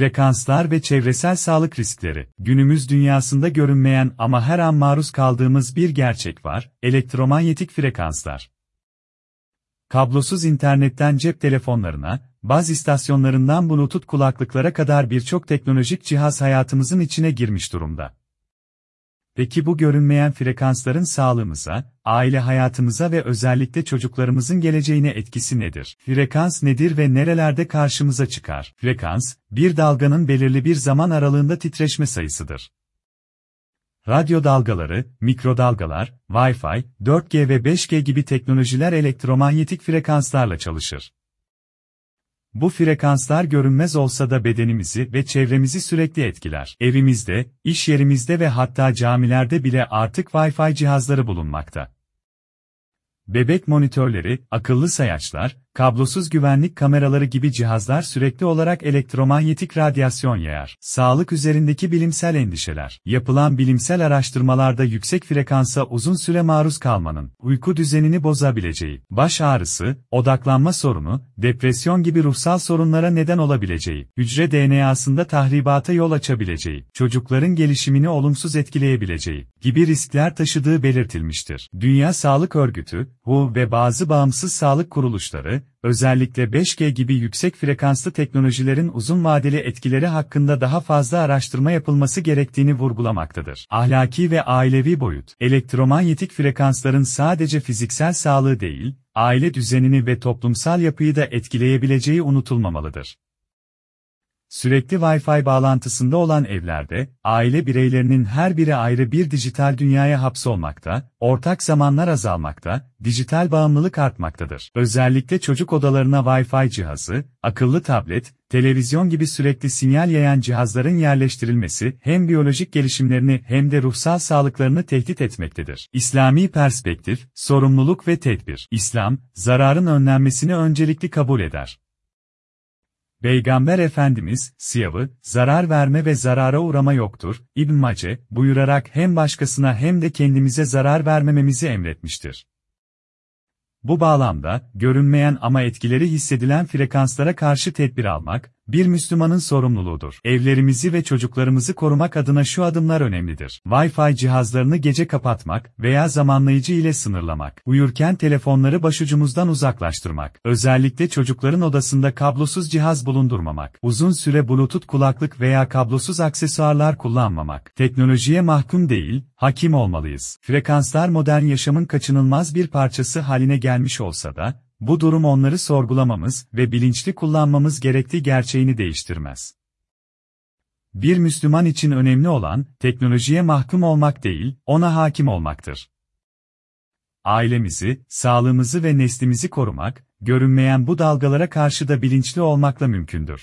Frekanslar ve çevresel sağlık riskleri. Günümüz dünyasında görünmeyen ama her an maruz kaldığımız bir gerçek var, elektromanyetik frekanslar. Kablosuz internetten cep telefonlarına, baz istasyonlarından bluetooth kulaklıklara kadar birçok teknolojik cihaz hayatımızın içine girmiş durumda. Peki bu görünmeyen frekansların sağlığımıza, aile hayatımıza ve özellikle çocuklarımızın geleceğine etkisi nedir? Frekans nedir ve nerelerde karşımıza çıkar? Frekans, bir dalganın belirli bir zaman aralığında titreşme sayısıdır. Radyo dalgaları, mikrodalgalar, Wi-Fi, 4G ve 5G gibi teknolojiler elektromanyetik frekanslarla çalışır. Bu frekanslar görünmez olsa da bedenimizi ve çevremizi sürekli etkiler. Evimizde, iş yerimizde ve hatta camilerde bile artık Wi-Fi cihazları bulunmakta. Bebek monitörleri, akıllı sayaçlar, kablosuz güvenlik kameraları gibi cihazlar sürekli olarak elektromanyetik radyasyon yayar. Sağlık üzerindeki bilimsel endişeler. Yapılan bilimsel araştırmalarda yüksek frekansa uzun süre maruz kalmanın, uyku düzenini bozabileceği, baş ağrısı, odaklanma sorunu, depresyon gibi ruhsal sorunlara neden olabileceği, hücre DNA'sında tahribata yol açabileceği, çocukların gelişimini olumsuz etkileyebileceği gibi riskler taşıdığı belirtilmiştir. Dünya Sağlık Örgütü, WHO ve bazı bağımsız sağlık kuruluşları, özellikle 5G gibi yüksek frekanslı teknolojilerin uzun vadeli etkileri hakkında daha fazla araştırma yapılması gerektiğini vurgulamaktadır. Ahlaki ve ailevi boyut, elektromanyetik frekansların sadece fiziksel sağlığı değil, aile düzenini ve toplumsal yapıyı da etkileyebileceği unutulmamalıdır. Sürekli Wi-Fi bağlantısında olan evlerde, aile bireylerinin her biri ayrı bir dijital dünyaya hapsolmakta, ortak zamanlar azalmakta, dijital bağımlılık artmaktadır. Özellikle çocuk odalarına Wi-Fi cihazı, akıllı tablet, televizyon gibi sürekli sinyal yayan cihazların yerleştirilmesi hem biyolojik gelişimlerini hem de ruhsal sağlıklarını tehdit etmektedir. İslami perspektif, sorumluluk ve tedbir. İslam, zararın önlenmesini öncelikli kabul eder. Peygamber Efendimiz, siyavı, zarar verme ve zarara uğrama yoktur, İbn Mace, buyurarak hem başkasına hem de kendimize zarar vermememizi emretmiştir. Bu bağlamda, görünmeyen ama etkileri hissedilen frekanslara karşı tedbir almak, bir Müslümanın sorumluluğudur. Evlerimizi ve çocuklarımızı korumak adına şu adımlar önemlidir. Wi-Fi cihazlarını gece kapatmak veya zamanlayıcı ile sınırlamak. Uyurken telefonları başucumuzdan uzaklaştırmak. Özellikle çocukların odasında kablosuz cihaz bulundurmamak. Uzun süre Bluetooth kulaklık veya kablosuz aksesuarlar kullanmamak. Teknolojiye mahkum değil, hakim olmalıyız. Frekanslar modern yaşamın kaçınılmaz bir parçası haline gelmiş olsa da, bu durum onları sorgulamamız ve bilinçli kullanmamız gerektiği gerçeğini değiştirmez. Bir Müslüman için önemli olan, teknolojiye mahkum olmak değil, ona hakim olmaktır. Ailemizi, sağlığımızı ve neslimizi korumak, görünmeyen bu dalgalara karşı da bilinçli olmakla mümkündür.